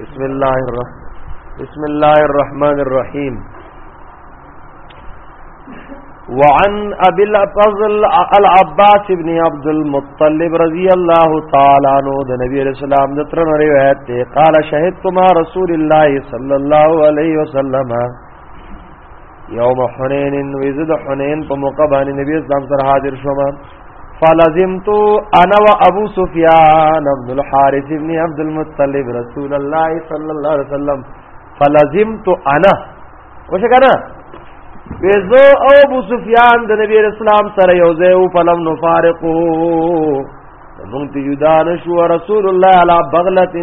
بسم الله الرحمن بسم الله الرحمن الرحيم وعن ابي الفضل العباس ابن عبد المطلب رضي الله تعالى عنه د نبی رسول الله د تر روایت ته قال شهدت مع رسول الله صلى الله عليه وسلم یوم حنین وزد حنین په موقع باندې نبی اسلام سره حاضر شوم فلزمت انا وابو سفیان عبد الحارث ابن عبد المطلب رسول الله صلی الله علیه وسلم فلزمت انا وشه کنه وزو او ابو سفیان د نبی اسلام سره یو ځای او فلم نفارقو مونږ ته جدا نشو رسول الله علی بغلت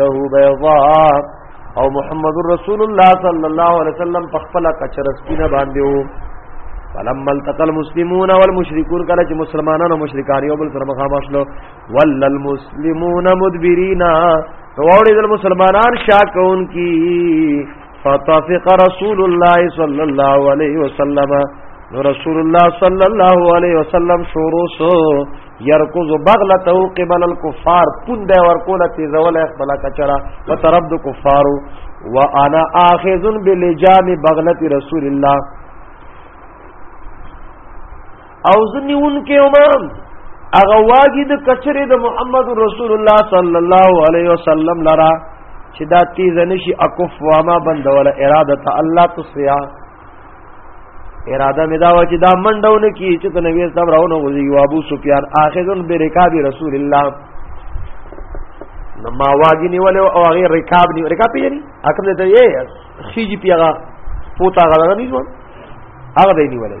له بيضاء او محمد رسول الله صلی الله علیه وسلم په خپل کچره سپینه باندې وو فلما التقى المسلمون والمشركون کله چې مسلمانان او مشرکان یو بل سره مخامخ شلو ول المسلمون مدبرین نو اورې د مسلمانان شاکون کی فطفق رسول الله صلی الله علیه وسلم نو رسول الله صلی الله علیه وسلم شروع سو يركض بغلته قبل الكفار پوند ورکول تیزول خپل کچرا وترب د کفار وانا اخذ بلجام بغلت رسول الله او زنیون کې امام هغه واګي د کچره د محمد رسول الله صلی الله علیه وسلم لرا چې دا تیز نشي اکف واما بندول اراده ته الله تسیا اراده مې دا و چې دا منډونه کی چې ته نبی اسلام راونه وځي او ابو سفیان اخذن برکاب رسول الله نما واګي نیول او هغه رکاب نیول رکاب پیری اکم دې ته یې خيږي پیغا پوتا غلغه نیول هغه دی نیولې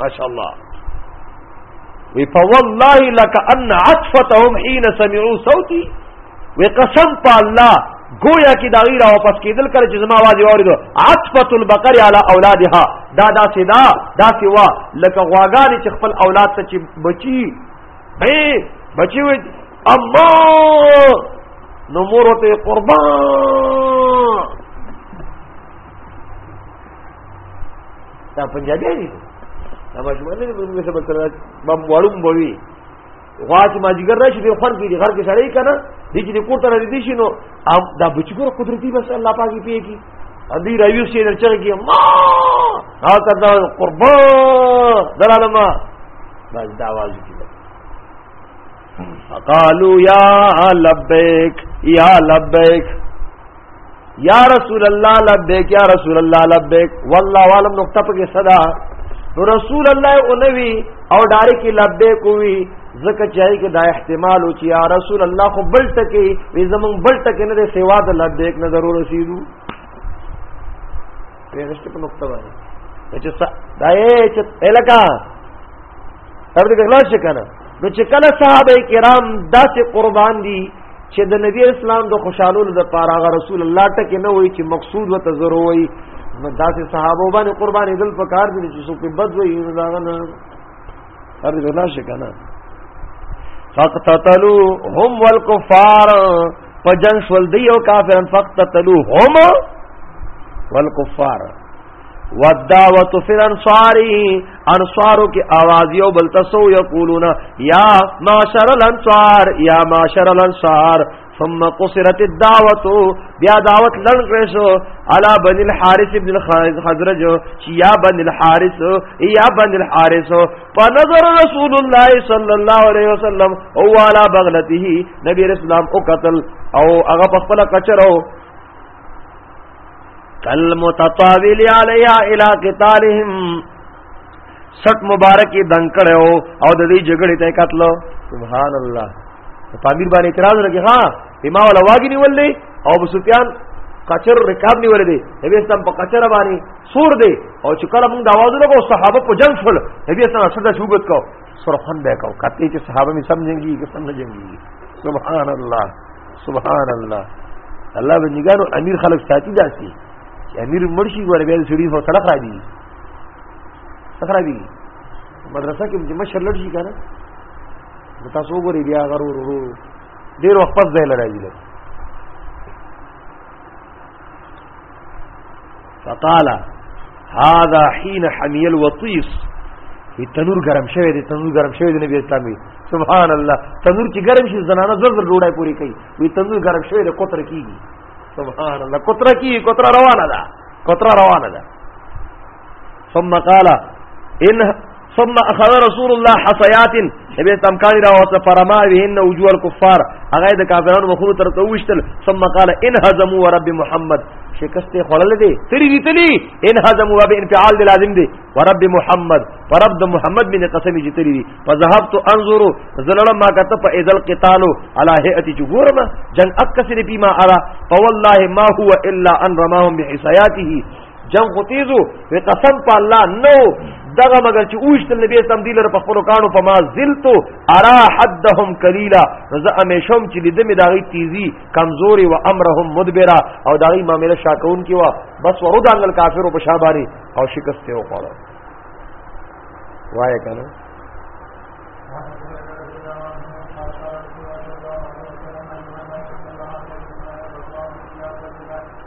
ماشاءالله وی په والله لك ان عطفتهم حين سمعوا صوتي وی قسم په الله گویا کی دا غیره واپس کیدل کړ چې زما واځي اوریدو عطفت البقر على اولادها دا دا سدا دا سوا لکه غواګانی چې خپل اولاد ته چې بچي اے بچي وي اما نو مور ته قربان دا پنجابي دي دا ماشومان دي موږ سبا سره بم وړم بوي غوا چې ما جګر راشي د خور کې دي غر کې سړی کنه دې چې کور ته راځي شي نو دا بچګور قدرتي بس الله پاکي پیږي کی ادي رايو سي درچا کی ما ها کدا قربان درالما بس دا आवाज کی قالو یا لبیک یا لبیک یا رسول الله لبیک یا رسول الله لبیک والله عالم نقطه په صدا نو رسول الله اونوي او ډارې کې لبیک وی زکه چای کې دا احتمال او چې یا رسول الله خو بل ټکی وی زمون بل ټکی نه سیوا د لبیک نه ضرور رسیدو پرېږدې په نقطه باندې چې دا یې چې الکا تر دې غلا شي کنه نو چې کله صحابه کرام داسې قربان دي چې د نبی اسلام د خوشالو د پاره غ رسول الله ټکه نه وای چې مقصود وته ضروري وای نو داسې صحابه باندې قربان دل په کار دي چې څوک بد وای نو دا نه تر دې غلا شي کنه فقتتلو هم والکفار فجنس والدی او کافرن فقتتلو هم والکفار والدعوت فی الانصار انصارو کې आवाज یو بل تاسو یقولون یا معاشر الانصار یا معاشر الانصار ثم قصرت الدعوت بیا دعوت لړ کړې شو علا بن الحارث ابن الخزرج یا بن الحارث یا بن الحارث فنظر رسول الله صلی الله علیه وسلم او علا بغلته نبی رسول الله او قتل او هغه په خپل کچرو کل متطاول علیها الی قتالهم سټ مبارکی دنګ کړو او د دې جګړې ته قتل سبحان الله پامیر باندې اعتراض لګی ها بما ولا واګی نیولې او ابو سفیان کچر رکاب نیولې دی نبی اسلام په کچر باندې سور دی او چې کله موږ د आवाज لګو صحابه په جنگ شول نبی اسلام سره شوبت کو سرخن به کو کته چې صحابه می سمجھنګي که سمجھنګي سبحان الله سبحان الله الله بندګانو امیر خلک ساتي داسي چې امیر مرشي ګوره بیا سړي هو سره خرابي سره دي مدرسه کې چې مشر لړ شي کنه تاسو وګورئ بیا غرور ورو ډیر وخت پس ځای لړایي فقال هذا حين حمي الوطيس وی تنور گرم شوی دی تنور گرم شوی دی نبی اسلام وی سبحان الله تنور چې گرم شي زنانه زر زر ډوډۍ پوری کوي وی تنور گرم شوی دی کوتر کیږي سبحان الله کوتر کیږي کوتر روانه ده کوتر روانه ده ثم قال ان ثم اخذ رسول الله حصيات نبی اسلام کانی را واسه فرما بهن وجوه الكفار هغه د کافرانو مخونو تر ته وشتل ثم قال ان هزموا ورب محمد شکست خړل دي تری دي تلی ان هزموا وب انفعال دي لازم دي ورب محمد ورب د محمد من قسم جي تری دي فذهبت انظر زلل ما کته په اذل قتال على هيئه جغورما جن اکثر بما ارى فوالله ما هو الا ان رماهم بحصياته جنگ خو تیزو وی قسم په الله نو دغه مگر چې اوشت نبی اسلام دی لره په خپل کانو په ما زلتو ارا حدهم قليلا زه امیشم چې دې مې داغي تیزی کمزوري و امرهم مدبره او داغي معاملې شاکون کی وا بس ورود انګل کافر په شاباري او شکست یې وکړو وای کنه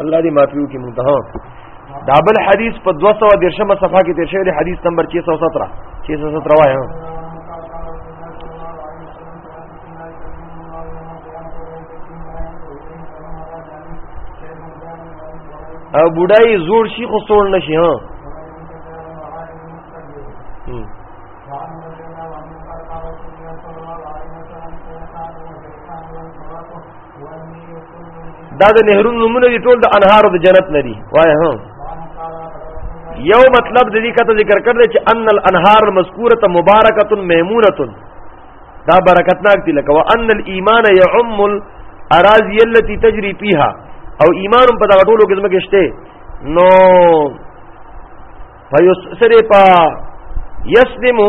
الله دې معافيو کې منتها دابل حدیث په 200 درشمه صفحه کې تیر شوی دی حدیث نمبر 617 617 وایو او بډای زور شي خو سوړ نشي ها دا د نهرونو نمونه دي ټول د انهارو د جنت نه دي وای هم یو مطلب د دې کته ذکر کړل چې ان الانهار المذکوره مبارکه میمونه دا برکتناک دي لکه وان الايمان يعم الاراضي التي تجري فيها او ایمان په دغه ټولو کې زمکه شته نو فیسره پا یسلمو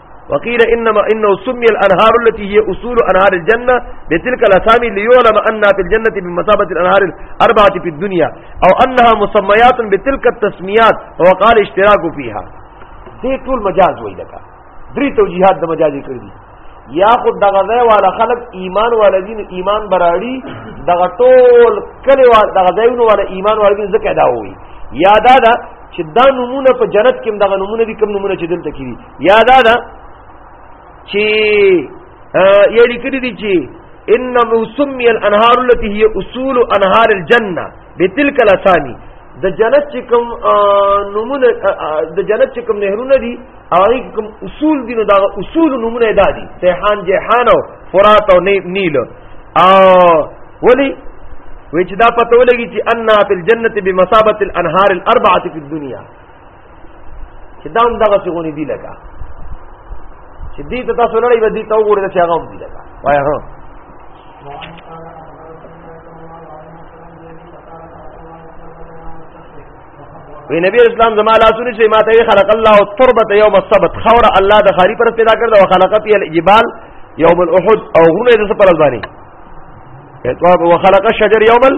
وقيل انما انه سمي الانهار التي هي اصول انهار الجنه بتلك الاسامي ليعلم انها في الجنه بمثابه الانهار الاربعه في الدنيا او انها مسميات بتلك التسميات وقال اشتراك فيها دې ټول مجاز وای لکه درې توجيهات د مجاز کړی دي یا خود دغه ځای والا خلق ایمان والا دین ایمان براړي دغه ټول کلی والا دغه ځایونو والا ایمان والا دین زکه دا وای یادا دا چې دا نمونه په جنت کې دغه نمونه دي کوم نمونه چې دلته کې یاد ده چې یې لیکلي دي چې انه سمي الانهار التي هي اصول انهار الجنه بتلك الاسامي د جنت چې کوم نمونه د جنت چې کوم نهرونه دي هغه کوم اصول دي نو دا اصول نمونه ادا دي سیحان جهان او فرات او نیل او ولی وچ دا پته ولګي چې ان فی الجنه بمثابه الانهار الاربعه فی الدنيا چې دا هم دغه څه غونې دی لګا چې دې ته تاسو لړۍ به دې ته وګورئ چې هغه هم دی لګا وای هو وی نبی اسلام زما لاسونه چې ما ته خلق الله تربت یوم السبت خور الله د خاری پر پیدا کړ او خلقت الجبال یوم الاحد او غونه د سپر ځانی اتواب وخلق الشجر یوم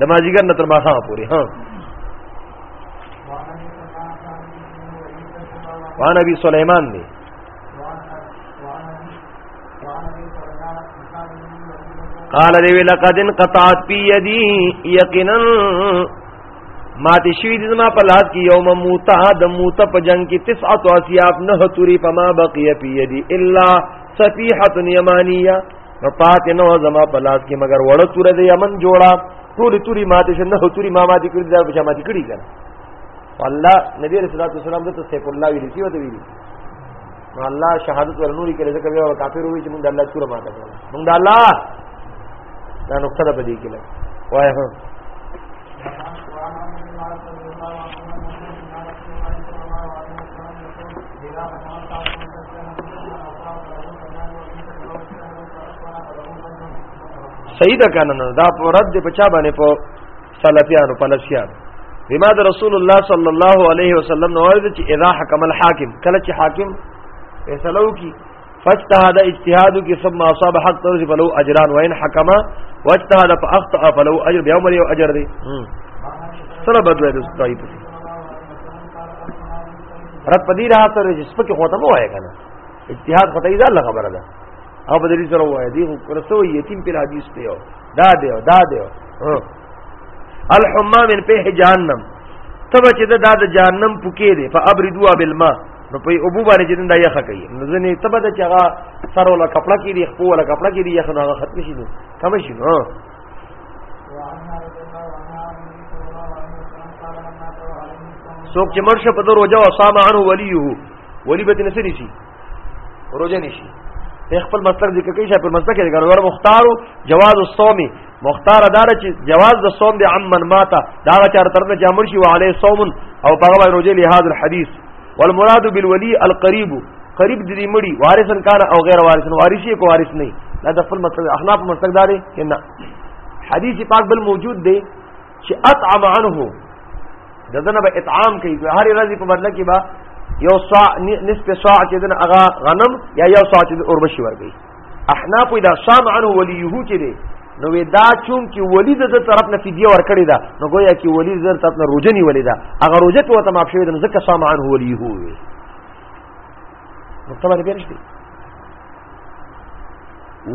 د ماجیګر نه تر ماخه پورې ها وان ابي سليمان دي قال دی لقد انقطعت بي يدي يقينا ما ته شوی دې ما په لاس کې یوم موتا د موتا په جنگ کې تسعه اسیاب نه توري پما بقيه بي يدي الا صفيحه يمانيه نو پاتې نو زما په لاس کې مگر وړه تور دی یمن جوړا ټول توري ماته شنه هو توري ما ماته کړی دا بچا ماته کړی کنه الله نبی رسول الله صلی الله علیه وسلم ته سیف الله ویلی سی وته ویلی نو الله شهادت ورنوري کړي ځکه بیا کافر وي چې موږ د الله سره ماته کړو موږ د الله دا نقطه ده بدی کله وای هو Thank you. صحیح ده کنه نه دا رد دی په چا باندې په سلفیانو پلسیان بما د رسول الله صلی الله علیه وسلم نو ورته چې اذا حکم الحاکم کله چې حاکم فیصلو کی فاجتهد اجتهاد کی ثم اصاب حق ترجی فلو اجران وان حکم واجتهد فاخطا فلو اجر یوم یو اجر دی سره بدوی دوستای په رد پدی راه سره چې سپکه خواته مو وای کنه اجتهاد خدای ځان له خبره ده او په دې سره وای دی خو کرسو یتیم پر حدیث ته یو دا دی او دا دی الحمام من په جهنم تبه چې دا د جهنم پکې دی فابردوا بالماء نو په ابو باندې چې دا یخه کوي نو ځنې تبه د چغا سر ولا کپڑا کې دی خپل ولا کپڑا کې دی یخه نو ختم شي نو کم شي نو څوک چې مرشه په دغه روزه او صام عنه وليه ولی به نسې نشي روزه نشي خپل مسلک ذکر کوي چې په مسلک کې ګرور مختار جواز الصوم مختار دار چې جواز د صوم د عمن ماته دا چار تر نه جامل شي وعليه صوم او په هغه روزه لحاظ الحديث والمراد بالولی القریب قریب دې مړي وارثن کان او غیر وارثن وارث یې کو وارث نه دا د خپل مطلب احناف مستق داري کنه حدیث پاک بل موجود دی چې اطعم عنه ددنه به اطعام کوي هر ورځ په بدله کې با یو صاع نصف صاع چې دن اغا غنم یا یو صاع چې اوربشي ورګي احناف دا شام عنه ولیه چې دی نو دا چون کې ولی د طرف نه فدیه ورکړی دا نو گویا کې ولی د طرف نه روزه نه ولی دا هغه روزه ته ته معاف شوی د زکه شام عنه ولیه وي نو ته باندې پیرشتي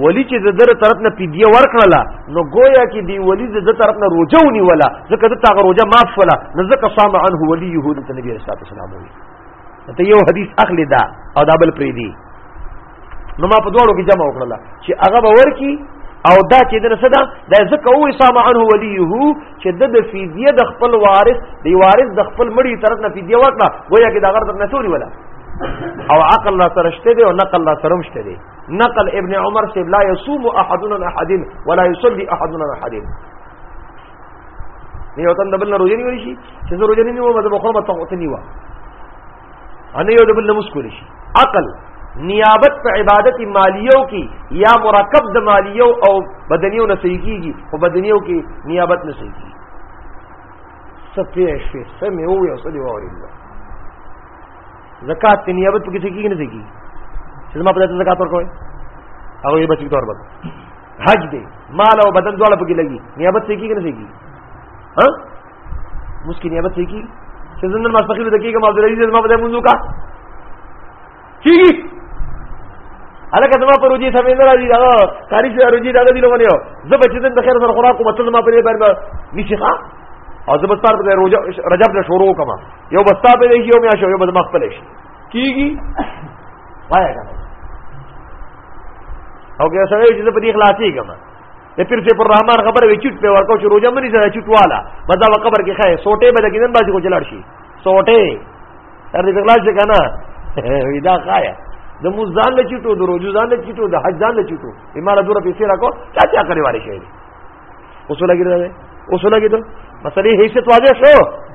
ولی چې د در طرف نه فدیه ورکړله نو گویا کې دی ولی د طرف نه روزه ونی ولا زکه د تاغه روزه معاف ولا نو زکه شام عنه ولیه د نبی رسول الله صلی الله علیه وسلم ته یو حدیث اخلي دا او دا بل پری دی نو ما په دواړو کې جمع وکړل چې هغه به ورکی او دا چې دنه صدا دا ځکه او اسامه عنه وليه چې د فدیه د خپل وارث دی وارث د خپل مړي طرف نه فدیه ورکړه گویا کې دا غرض نه ټولي ولا او عقل لا سرشته دی او نقل لا سرمشته دی نقل ابن عمر سے لا يصوم احدنا احد ولا يصلي احدنا احد یو تن دبل روزه نیول شي چې روزه نیو مده بخور مته وته نیوا ان یو د بل نموس کولی شي عقل نیابت په عبادت مالیو کې یا مرکب د مالیو او بدنیو نه صحیح کیږي او بدنیو کې نیابت نه صحیح کیږي سفه شفه سم یو یو سلی وری الله زکات نیابت په کې کیږي نه صحیح کیږي چې ما په دې زکات ورکوي هغه یې بچی تور بک حج دی مال او بدن دواړه پکې لګي نیابت صحیح کیږي نه صحیح کیږي ها مسکی نیابت صحیح کی چې زندر ما فقیر د کېګم عبد العزيز ما بده منځو کا کیږي الکه زما پر روجي سمې نه راځي دا کاری چې روجي دا دی لونه یو زه به چې د خیر سره خوراک کوم ته ما پر دې باندې نشي ښا او زه به تار په روجا رجب له شروع کوم یو بستا په دې یو میا شو یو به ما خپل شي کیږي وایګا او که سره چې په دې خلاصي کوم د پیر سیف الرحمن خبره وی چټ په ورکو چې روزه منی سره چټ والا مزه په قبر کې خای سوټه به دګینن باندې کو چلاړ شي سوټه تر دې بغلا چې کنه ودا خایا د مو ځان له چټو د روزو ځان له چټو د حج ځان له چټو ایمار دوره پیسې راکو چا چا کړی واره شي اوس لګی دا اوس لګی دا مسلې هیڅ واضح شو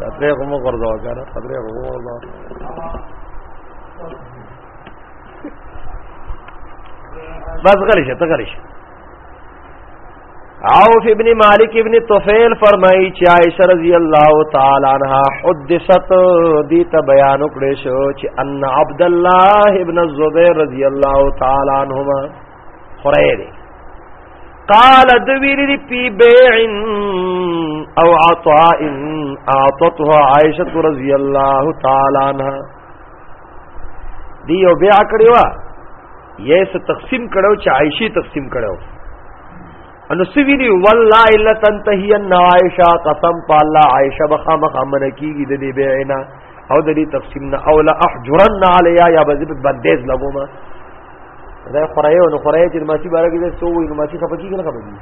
خطرې هم ورځو کنه خطرې هم ورځو بس غلی شه ته غلی شه عوف ابن مالک ابن طفیل فرمائی چې عائشہ رضی الله تعالی عنها حدثت دي ته بیان کړې شو چې ان عبد الله ابن الزبير رضی الله تعالی عنهما خره دی قال دویری پی بیع او عطاء اعطتها عائشه رضی الله تعالی عنها دی یو بیع کړی وا یې څه تقسیم کړو چې عائشه تقسیم کړو انو سویری والله الا تنتهی ان عائشه قسم په الله عائشه بخامخ امن کیږي د دې بیعنا او د دې تقسیم نه او لا احجرن علیا یا بذبت بندیز لګو ما دا خورایو نو خورایو چې ماسی بارا کې سو وي نو ماسی خپکی کنه خپکی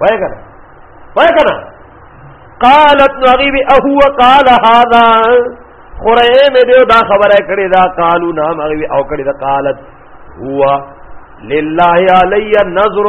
وای کنه وای کنه قالت نغیب اهو قال هذا خورایو مې دیو دا خبره کړې دا قالو نام هغه او کړې دا قالت هو لله علی نظر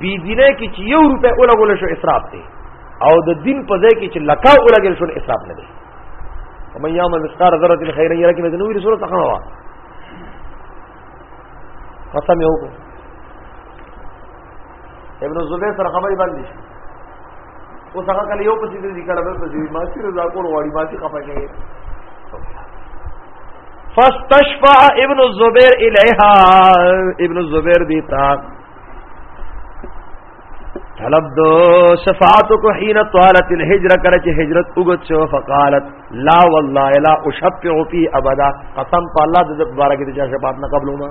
بی دینه کې چې یو روپې اولګول شو اسراف دی او د دین په ځای کې چې لکا اولګل شو اسراف نه دی ومن يعمل مثقال ذره خيرا يره کې د نوري صورت څنګه وا قسم یو کو ابن زبیر سره خبرې باندې شي اوس هغه کله یو پسې دې کړه بل پسې ما سي رضا کول غواړي ما سي خپه کېږي فاستشفع ابن الزبير اليها ابن الزبير دي تا طلب دو شفاعتو کو حين طالت الهجره کړه چې هجرت وګت شو فقالت لا والله لا اشفع في ابدا قسم په الله د مبارک دي چې شفاعت نه قبلوما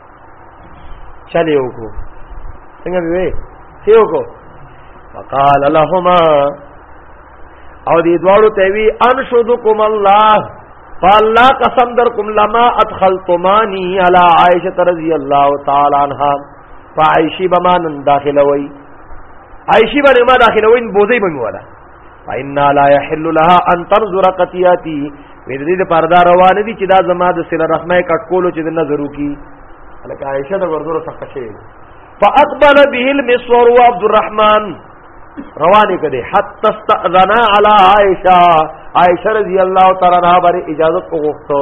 چلے او کو څنګه وی سیو کو وقال لهما او دې دواړو ته وی انشدکم الله فالله قسم در کوم لما ادخلتمانی علی عائشه رضی الله تعالی عنها فعائشی بمان داخلوي عائشی باندې ما داخلوي بوزي بنګواله فإن لا يحل لها أن تنظر قتياتي وې دې د پردا روان دي چې دا زما د سله رحمه کټکولو چې د نظر وکي لکه عائشه د ورزور څخه شي فاقبل به المسور وعبد الرحمن روان کړي حتى استأذنا على عائشه عائشه رضی الله تعالی عنها بر اجازه وغوښته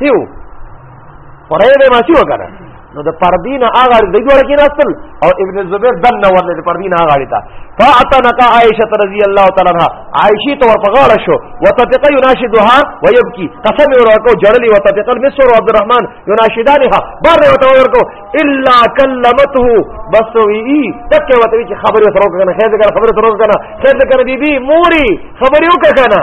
سیو پرې به ماشي وکړه نو د پردین هغه د جوړ کې راستل او ابن زبیر دن نو ورنه د پردین هغه اړیتا فاعتنق عائشه رضی الله تعالی عنها عائشه تو ورپغاړه شو وتفق يناشدها ويبكي قسم ورکو جړلی وتفق مصر عبد الرحمن يناشدانها بار وته ورکو الا كلمته بس وی تک وته چې خبره سره وکنه خیر دې خبره سره وکنه خیر دې کړ بیبي موري خبره وکنه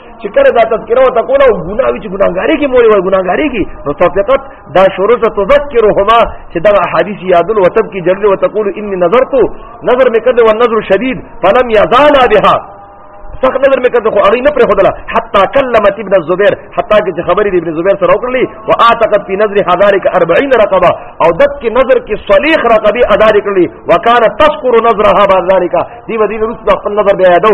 چې کله دا تذکره وته کوله او ګناوي چې ګناګاری کې موري وای ګناګاری کې نو توفیقت دا شروع ته تذکرهما چې دا احادیث یادل او تب کې جلل وتقول انی نظرت نظر مې کړو والنظر شدید فلم یزال بها سخت نظر مې کړو خو اړې نه پر خدلا حتا کلمت ابن الزبير حتا چې خبرې د ابن زبير سره وکړلې او اعتقد په نظر حذارک 40 رقبه او دک کې نظر کې صليح رقبه ادا کړلې وکانه تذكر نظرها بعد ذلك دی ودی روس خپل نظر بیا یادو